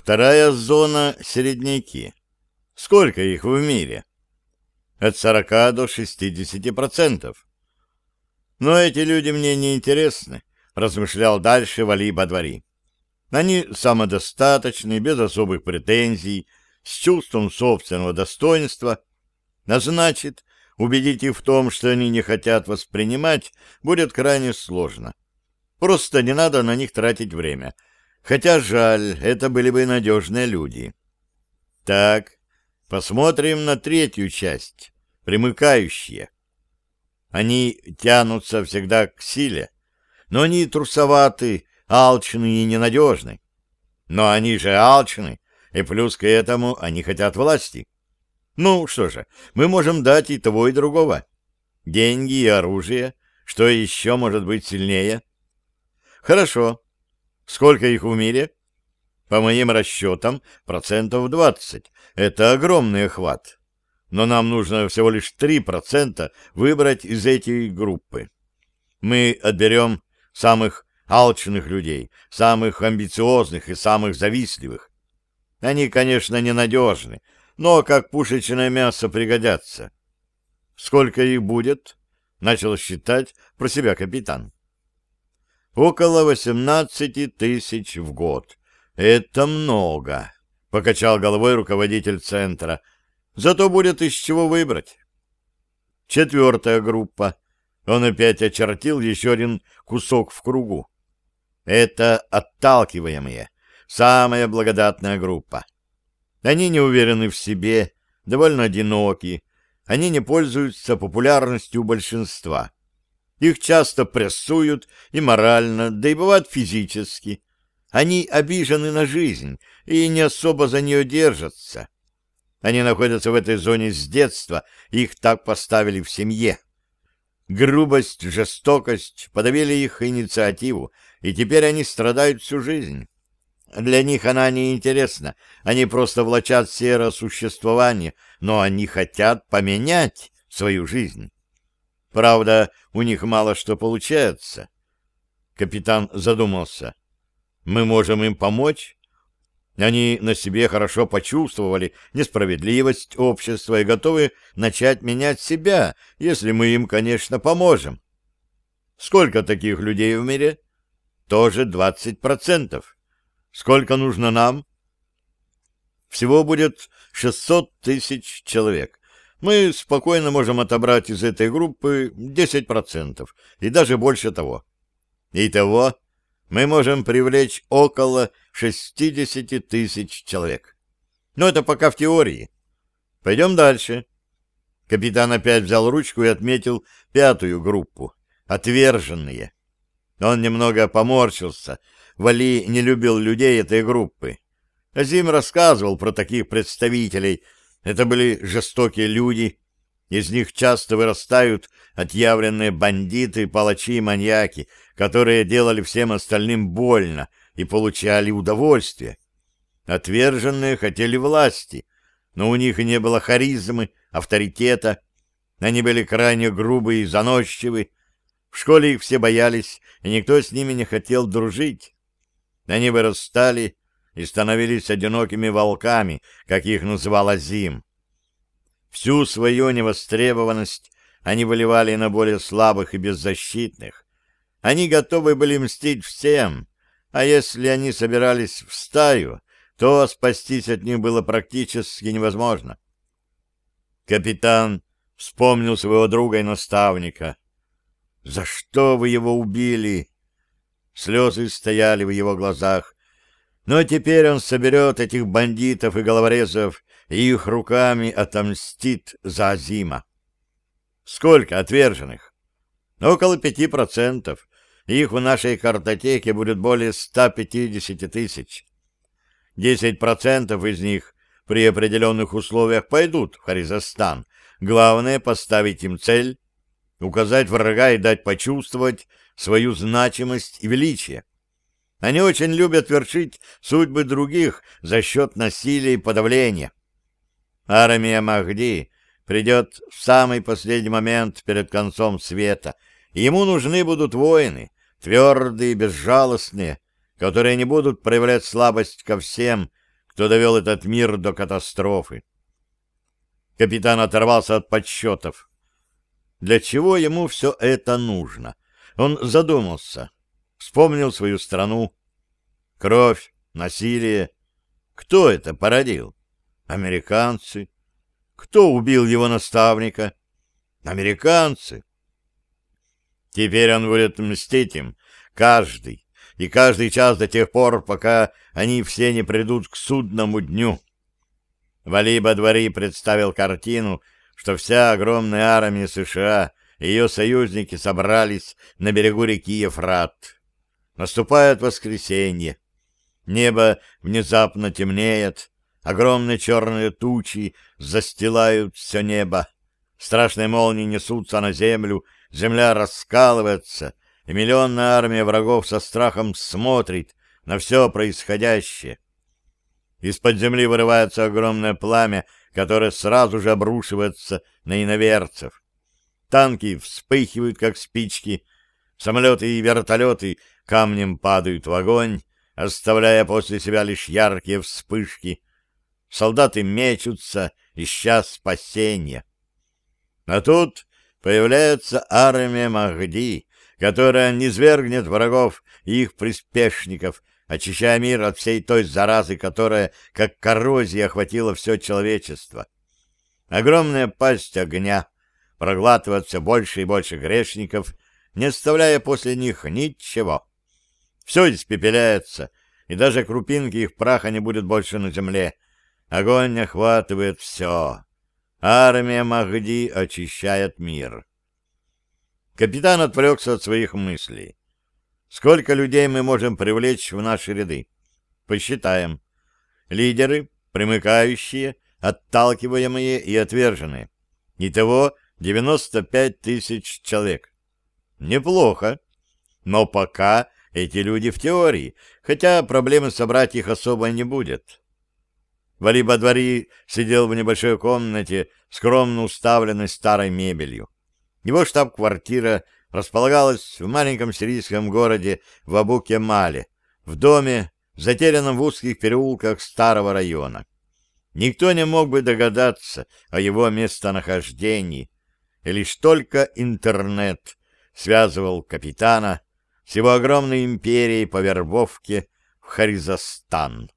Вторая зона — середняки. Сколько их в мире? От 40 до 60%. Но эти люди мне не интересны, размышлял дальше Вали Бадвари. Они самодостаточны, без особых претензий, с чувством собственного достоинства, а значит, убедить их в том, что они не хотят воспринимать, будет крайне сложно. Просто не надо на них тратить время. Хотя жаль, это были бы надежные люди. Так, посмотрим на третью часть, примыкающие. Они тянутся всегда к силе, но они трусоваты, алчны и ненадежны. Но они же алчны, и плюс к этому они хотят власти. Ну что же, мы можем дать и того, и другого. Деньги и оружие. Что еще может быть сильнее? Хорошо. Сколько их в мире? По моим расчетам, процентов 20. Это огромный охват. Но нам нужно всего лишь 3% выбрать из этой группы. Мы отберем самых алчных людей, самых амбициозных и самых завистливых. Они, конечно, ненадежны, но как пушечное мясо пригодятся. Сколько их будет? Начал считать про себя капитан. Около восемнадцати тысяч в год. Это много, покачал головой руководитель центра. Зато будет из чего выбрать. Четвертая группа. Он опять очертил еще один кусок в кругу. Это отталкиваемые, самая благодатная группа. Они не уверены в себе, довольно одиноки, они не пользуются популярностью большинства. Их часто прессуют и морально, да и бывает физически. Они обижены на жизнь и не особо за нее держатся. Они находятся в этой зоне с детства, их так поставили в семье. Грубость, жестокость подавили их инициативу, и теперь они страдают всю жизнь. Для них она не интересна, они просто влачат серо существование, но они хотят поменять свою жизнь. Правда, у них мало что получается. Капитан задумался. Мы можем им помочь? Они на себе хорошо почувствовали несправедливость общества и готовы начать менять себя, если мы им, конечно, поможем. Сколько таких людей в мире? Тоже 20%. Сколько нужно нам? Всего будет 600 тысяч человек. Мы спокойно можем отобрать из этой группы 10% и даже больше того. Итого мы можем привлечь около 60 тысяч человек. Но это пока в теории. Пойдем дальше. Капитан опять взял ручку и отметил пятую группу — отверженные. Он немного поморщился. Вали не любил людей этой группы. Азим рассказывал про таких представителей. Это были жестокие люди. Из них часто вырастают отъявленные бандиты, палачи и маньяки, которые делали всем остальным больно и получали удовольствие. Отверженные хотели власти, но у них не было харизмы, авторитета. Они были крайне грубые и заносчивы. В школе их все боялись, и никто с ними не хотел дружить. Они вырастали и становились одинокими волками, как их называл Азим. Всю свою невостребованность они выливали на более слабых и беззащитных. Они готовы были мстить всем, а если они собирались в стаю, то спастись от них было практически невозможно. Капитан вспомнил своего друга и наставника. «За что вы его убили?» Слезы стояли в его глазах. Но теперь он соберет этих бандитов и головорезов и их руками отомстит за Азима. Сколько отверженных? Около пяти процентов. Их в нашей картотеке будет более 150 тысяч. Десять процентов из них при определенных условиях пойдут в Харизостан. Главное — поставить им цель, указать врага и дать почувствовать свою значимость и величие. Они очень любят вершить судьбы других за счет насилия и подавления. Армия Махди придет в самый последний момент перед концом света, ему нужны будут воины, твердые и безжалостные, которые не будут проявлять слабость ко всем, кто довел этот мир до катастрофы. Капитан оторвался от подсчетов. Для чего ему все это нужно? Он задумался, вспомнил свою страну. Кровь, насилие. Кто это породил? Американцы. Кто убил его наставника? Американцы. Теперь он будет мстить им, каждый, и каждый час до тех пор, пока они все не придут к судному дню. Валиба Двори представил картину, что вся огромная армия США и ее союзники собрались на берегу реки Ефрат. Наступает воскресенье. Небо внезапно темнеет, огромные черные тучи застилают все небо. Страшные молнии несутся на землю, земля раскалывается, и миллионная армия врагов со страхом смотрит на все происходящее. Из-под земли вырывается огромное пламя, которое сразу же обрушивается на иноверцев. Танки вспыхивают, как спички, самолеты и вертолеты камнем падают в огонь, оставляя после себя лишь яркие вспышки. Солдаты мечутся, ища спасения. А тут появляется армия Махди, которая низвергнет врагов и их приспешников, очищая мир от всей той заразы, которая, как коррозия, охватила все человечество. Огромная пасть огня проглатывает все больше и больше грешников, не оставляя после них ничего. Все испепеляется, и даже крупинки их праха не будет больше на земле. Огонь охватывает все. Армия Махди очищает мир. Капитан отвлекся от своих мыслей. Сколько людей мы можем привлечь в наши ряды? Посчитаем. Лидеры, примыкающие, отталкиваемые и отверженные. Итого 95 тысяч человек. Неплохо. Но пока эти люди в теории, хотя проблемы собрать их особо не будет. Вали Бадвари сидел в небольшой комнате, скромно уставленной старой мебелью. Его штаб-квартира располагалась в маленьком сирийском городе в Абу-Кемале, в доме, затерянном в узких переулках старого района. Никто не мог бы догадаться о его местонахождении, и лишь только интернет связывал капитана с огромной империей по вербовке в Харизостан.